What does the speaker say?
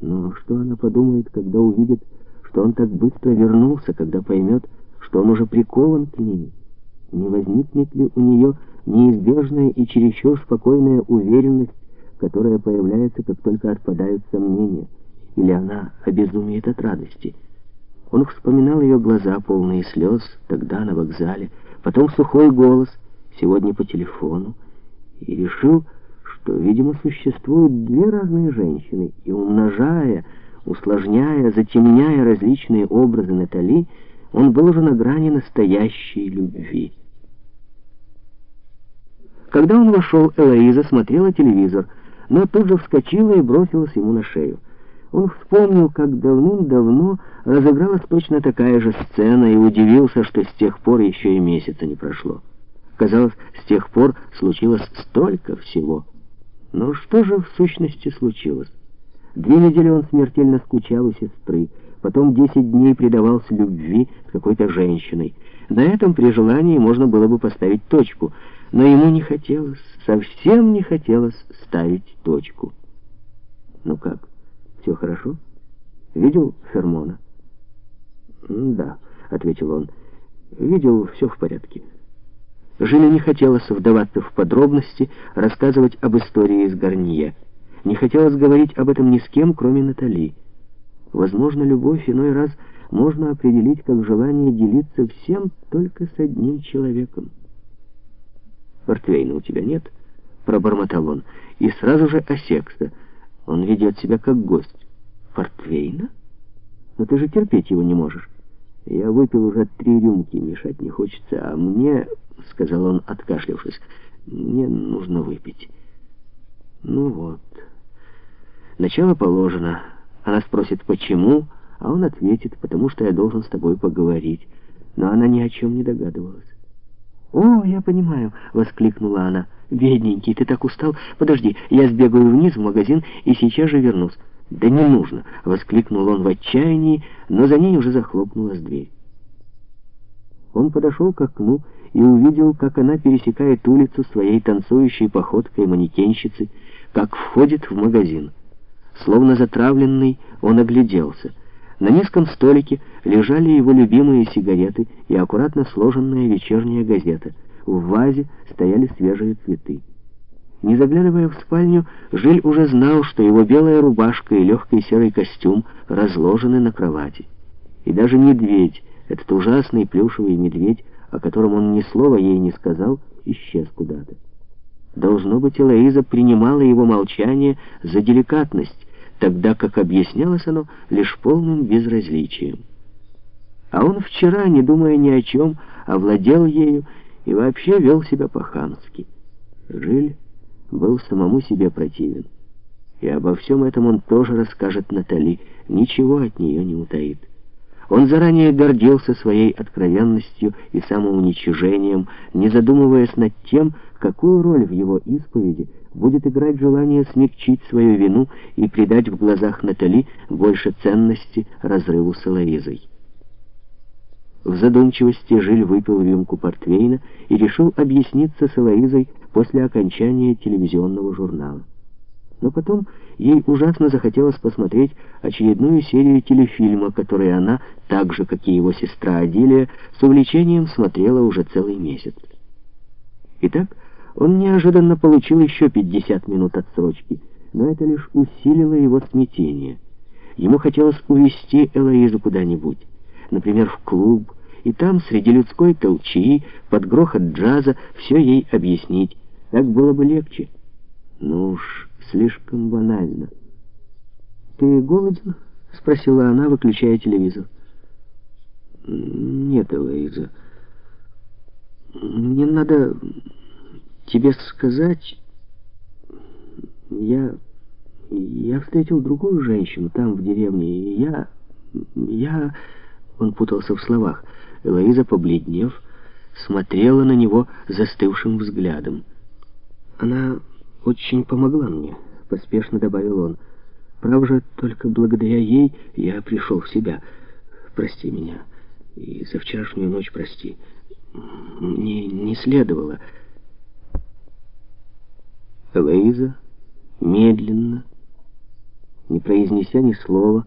Но что она подумает, когда увидит, что он так быстро вернулся, когда поймет, что он уже прикован к ней? Не возникнет ли у нее неизбежная и чересчур спокойная уверенность, которая появляется, как только отпадают сомнения? Или она обезумеет от радости? Он вспоминал ее глаза, полные слез, тогда на вокзале, потом сухой голос, сегодня по телефону, и решил, что, видимо, существуют две разные женщины, и умножая, усложняя, затемняя различные образы Натали, он был уже на грани настоящей любви. Когда он вошел, Элоиза смотрела телевизор, но тут же вскочила и бросилась ему на шею. Он вспомнил, как давным-давно разыгралась точно такая же сцена и удивился, что с тех пор еще и месяца не прошло. Казалось, с тех пор случилось столько всего. Но что же в сущности случилось? Две недели он смертельно скучал у сестры, потом десять дней предавался любви с какой-то женщиной. На этом при желании можно было бы поставить точку, но ему не хотелось, совсем не хотелось ставить точку. Ну как, все хорошо? Видел Фермона? «Да», — ответил он, — «видел, все в порядке». Жиле не хотелось вдаваться в подробности, рассказывать об истории из Гарнье. Не хотелось говорить об этом ни с кем, кроме Натали. Возможно, любовь иной раз можно определить как желание делиться всем только с одним человеком. «Портвейна у тебя нет?» — пробормотал он. И сразу же осекся. Он ведет себя как гость. «Портвейна? Но ты же терпеть его не можешь». Я выпил уже три рюмки, мешать не хочется, а мне, — сказал он, откашлявшись, — мне нужно выпить. Ну вот. Начало положено. Она спросит, почему, а он ответит, потому что я должен с тобой поговорить. Но она ни о чем не догадывалась. «О, я понимаю!» — воскликнула она. «Бедненький, ты так устал? Подожди, я сбегаю вниз в магазин и сейчас же вернусь». «Да не нужно!» — воскликнул он в отчаянии, но за ней уже захлопнулась дверь. Он подошел к окну и увидел, как она пересекает улицу своей танцующей походкой манекенщицы, как входит в магазин. Словно затравленный, он огляделся. На низком столике лежали его любимые сигареты и аккуратно сложенная вечерняя газета. В вазе стояли свежие цветы. Не заглядывая в спальню, Жиль уже знал, что его белая рубашка и легкий серый костюм разложены на кровати. И даже медведь, этот ужасный плюшевый медведь, о котором он ни слова ей не сказал, исчез куда-то. Должно быть, Элоиза принимала его молчание за деликатность, тогда как объяснялось оно лишь полным безразличием. А он вчера, не думая ни о чем, овладел ею и вообще вел себя по-хамски. Жиль был самому себе противен. И обо всем этом он тоже расскажет Натали, ничего от нее не утаит. Он заранее гордился своей откровенностью и самоуничижением, не задумываясь над тем, какую роль в его исповеди будет играть желание смягчить свою вину и придать в глазах Натали больше ценности разрыву с Элоизой. В задумчивости Жиль выпил рюмку портвейна и решил объясниться с Элоизой после окончания телевизионного журнала. Но потом ей ужасно захотелось посмотреть очередную серию телефильма, который она, так же, как и его сестра Адилия, с увлечением смотрела уже целый месяц. Итак, он неожиданно получил еще 50 минут отсрочки, но это лишь усилило его смятение. Ему хотелось увезти Элоизу куда-нибудь, например, в клуб, и там, среди людской толчии, под грохот джаза, все ей объяснить. Так было бы легче. Ну уж, слишком банально. «Ты голоден?» — спросила она, выключая телевизор. «Нет, Элоиза. Мне надо тебе сказать... Я... Я встретил другую женщину там, в деревне, и я... Я...» Он путался в словах. Элоиза, побледнев, смотрела на него застывшим взглядом. «Она очень помогла мне», — поспешно добавил он. «Право же, только благодаря ей я пришел в себя. Прости меня. И за вчерашнюю ночь прости. Мне не следовало». Элоиза медленно, не произнеся ни слова,